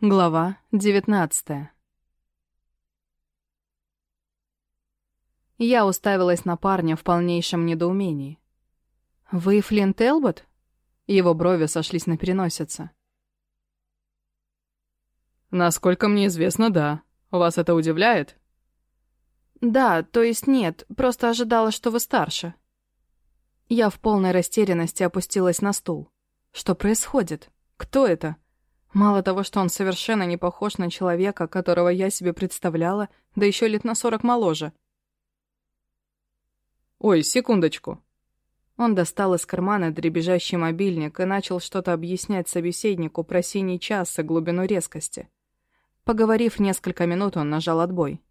Глава 19 Я уставилась на парня в полнейшем недоумении. «Вы Флинт Элбот?» Его брови сошлись на переносице. «Насколько мне известно, да. Вас это удивляет?» «Да, то есть нет, просто ожидала, что вы старше». Я в полной растерянности опустилась на стул. Что происходит? Кто это? Мало того, что он совершенно не похож на человека, которого я себе представляла, да еще лет на сорок моложе. «Ой, секундочку». Он достал из кармана дребезжащий мобильник и начал что-то объяснять собеседнику про синий час и глубину резкости. Поговорив несколько минут, он нажал отбой.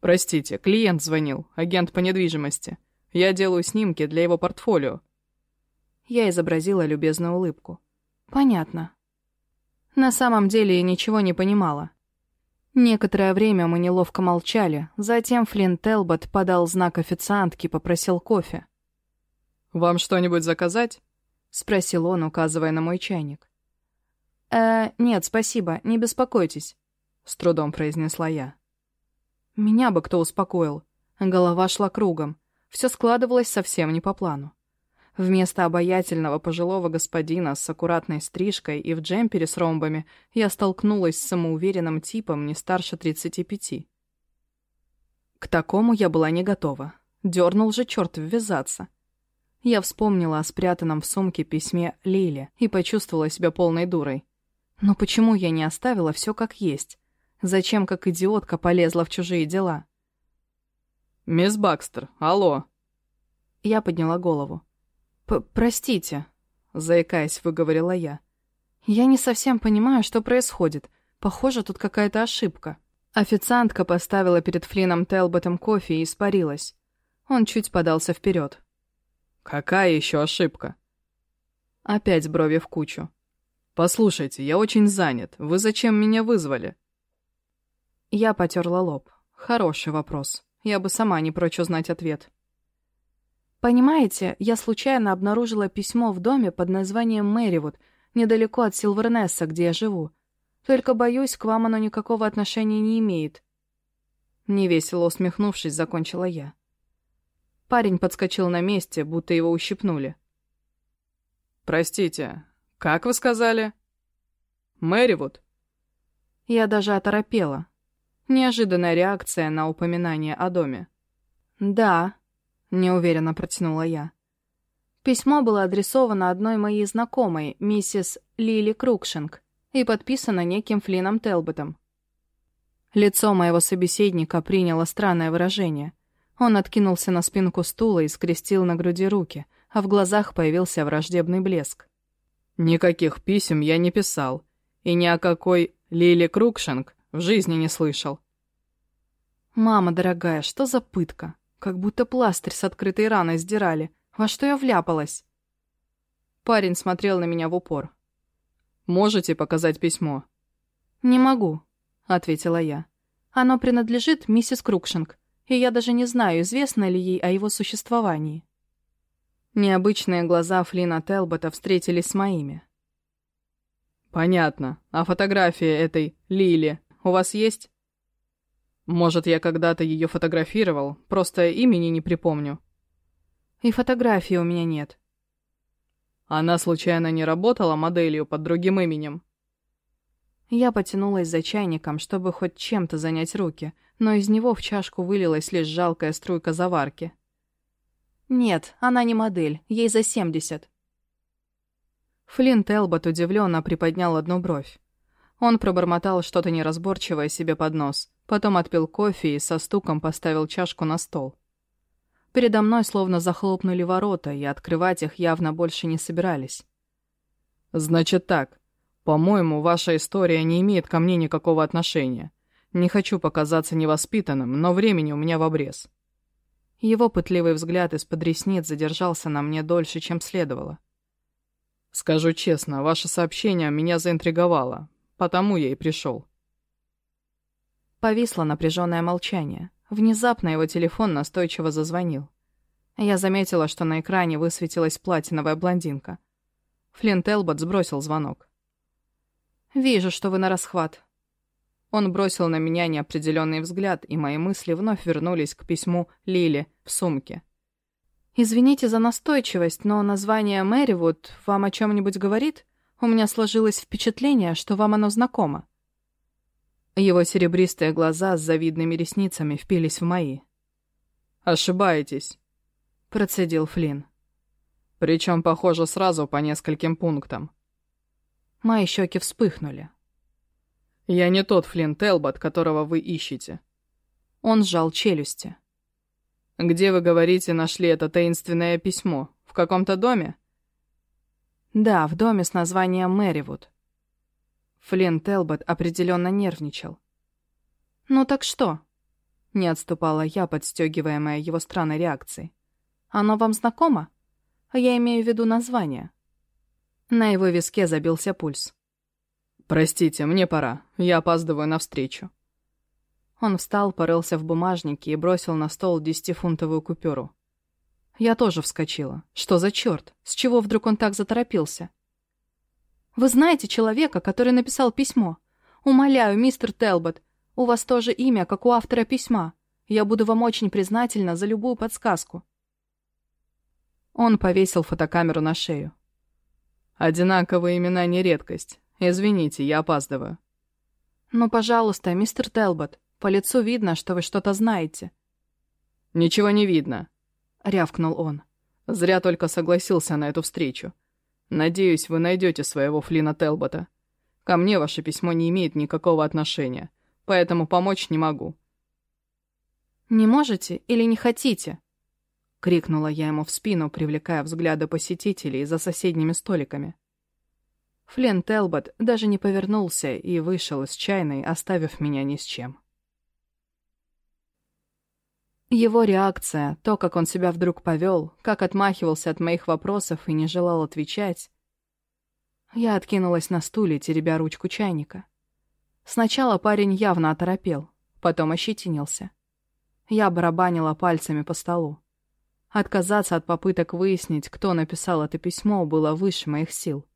«Простите, клиент звонил, агент по недвижимости. Я делаю снимки для его портфолио». Я изобразила любезную улыбку. «Понятно». На самом деле я ничего не понимала. Некоторое время мы неловко молчали, затем Флинт Телбот подал знак официантке и попросил кофе. «Вам что-нибудь заказать?» — спросил он, указывая на мой чайник. «Э, нет, спасибо, не беспокойтесь», — с трудом произнесла я. Меня бы кто успокоил. Голова шла кругом. Все складывалось совсем не по плану. Вместо обаятельного пожилого господина с аккуратной стрижкой и в джемпере с ромбами я столкнулась с самоуверенным типом не старше 35. К такому я была не готова. Дернул же черт ввязаться. Я вспомнила о спрятанном в сумке письме Лиле и почувствовала себя полной дурой. Но почему я не оставила все как есть? Зачем, как идиотка, полезла в чужие дела? «Мисс Бакстер, алло!» Я подняла голову. «Простите», — заикаясь, выговорила я. «Я не совсем понимаю, что происходит. Похоже, тут какая-то ошибка». Официантка поставила перед Флином Телботом кофе и испарилась. Он чуть подался вперед. «Какая еще ошибка?» Опять брови в кучу. «Послушайте, я очень занят. Вы зачем меня вызвали?» Я потерла лоб. Хороший вопрос. Я бы сама не прочь узнать ответ. Понимаете, я случайно обнаружила письмо в доме под названием Мэривуд, недалеко от Силвернесса, где я живу. Только, боюсь, к вам оно никакого отношения не имеет. Невесело усмехнувшись, закончила я. Парень подскочил на месте, будто его ущипнули. «Простите, как вы сказали?» «Мэривуд?» Я даже оторопела. Неожиданная реакция на упоминание о доме. «Да», неуверенно протянула я. Письмо было адресовано одной моей знакомой, миссис Лили Крукшинг, и подписано неким Флином Телботом. Лицо моего собеседника приняло странное выражение. Он откинулся на спинку стула и скрестил на груди руки, а в глазах появился враждебный блеск. «Никаких писем я не писал, и ни о какой Лили Крукшинг в жизни не слышал». «Мама дорогая, что за пытка? Как будто пластырь с открытой раной сдирали. Во что я вляпалась? Парень смотрел на меня в упор. «Можете показать письмо?» «Не могу», — ответила я. «Оно принадлежит миссис Крукшинг, и я даже не знаю, известно ли ей о его существовании». Необычные глаза Флина Телбота встретились с моими. «Понятно. А фотография этой Лили у вас есть?» Может, я когда-то ее фотографировал, просто имени не припомню. И фотографии у меня нет. Она случайно не работала моделью под другим именем? Я потянулась за чайником, чтобы хоть чем-то занять руки, но из него в чашку вылилась лишь жалкая струйка заварки. Нет, она не модель, ей за семьдесят. Флинт Элбот удивленно приподнял одну бровь. Он пробормотал что-то неразборчивое себе под нос, потом отпил кофе и со стуком поставил чашку на стол. Передо мной словно захлопнули ворота, и открывать их явно больше не собирались. «Значит так. По-моему, ваша история не имеет ко мне никакого отношения. Не хочу показаться невоспитанным, но времени у меня в обрез». Его пытливый взгляд из-под ресниц задержался на мне дольше, чем следовало. «Скажу честно, ваше сообщение меня заинтриговало. Потому я и пришел. Повисло напряженное молчание. Внезапно его телефон настойчиво зазвонил. Я заметила, что на экране высветилась платиновая блондинка. Флинт Элбот сбросил звонок. «Вижу, что вы на расхват». Он бросил на меня неопределенный взгляд, и мои мысли вновь вернулись к письму Лили в сумке. «Извините за настойчивость, но название Мэривуд вам о чем-нибудь говорит? У меня сложилось впечатление, что вам оно знакомо». Его серебристые глаза с завидными ресницами впились в мои. «Ошибаетесь», — процедил Флинн. «Причем, похоже, сразу по нескольким пунктам». Мои щеки вспыхнули. «Я не тот Флинн Телбот, которого вы ищете». Он сжал челюсти. «Где, вы говорите, нашли это таинственное письмо? В каком-то доме?» «Да, в доме с названием Мэривуд». Флинн Телбот определенно нервничал. «Ну так что?» Не отступала я, подстегиваемая его странной реакцией. «Оно вам знакомо? Я имею в виду название». На его виске забился пульс. «Простите, мне пора. Я опаздываю на встречу». Он встал, порылся в бумажнике и бросил на стол десятифунтовую купюру. Я тоже вскочила. Что за черт? С чего вдруг он так заторопился? «Вы знаете человека, который написал письмо? Умоляю, мистер Телбот, у вас тоже имя, как у автора письма. Я буду вам очень признательна за любую подсказку». Он повесил фотокамеру на шею. «Одинаковые имена не редкость. Извините, я опаздываю». «Ну, пожалуйста, мистер Телбот, по лицу видно, что вы что-то знаете». «Ничего не видно», — рявкнул он. «Зря только согласился на эту встречу. Надеюсь, вы найдете своего Флина Телбота. Ко мне ваше письмо не имеет никакого отношения поэтому помочь не могу». «Не можете или не хотите?» — крикнула я ему в спину, привлекая взгляды посетителей за соседними столиками. Флен Телбот даже не повернулся и вышел из чайной, оставив меня ни с чем. Его реакция, то, как он себя вдруг повел, как отмахивался от моих вопросов и не желал отвечать. Я откинулась на стуле, теребя ручку чайника. Сначала парень явно оторопел, потом ощетинился. Я барабанила пальцами по столу. Отказаться от попыток выяснить, кто написал это письмо, было выше моих сил.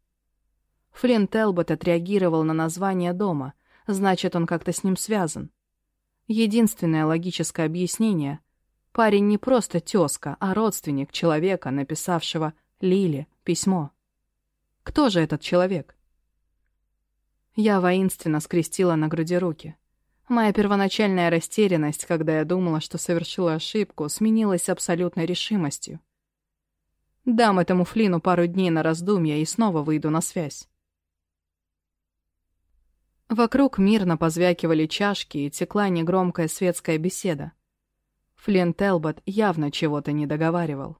Флинн Телбот отреагировал на название дома, значит, он как-то с ним связан. Единственное логическое объяснение — парень не просто тезка, а родственник человека, написавшего Лиле письмо. Кто же этот человек? Я воинственно скрестила на груди руки. Моя первоначальная растерянность, когда я думала, что совершила ошибку, сменилась абсолютной решимостью. Дам этому Флину пару дней на раздумья и снова выйду на связь. Вокруг мирно позвякивали чашки и текла негромкая светская беседа. Флин Телбот явно чего-то не договаривал.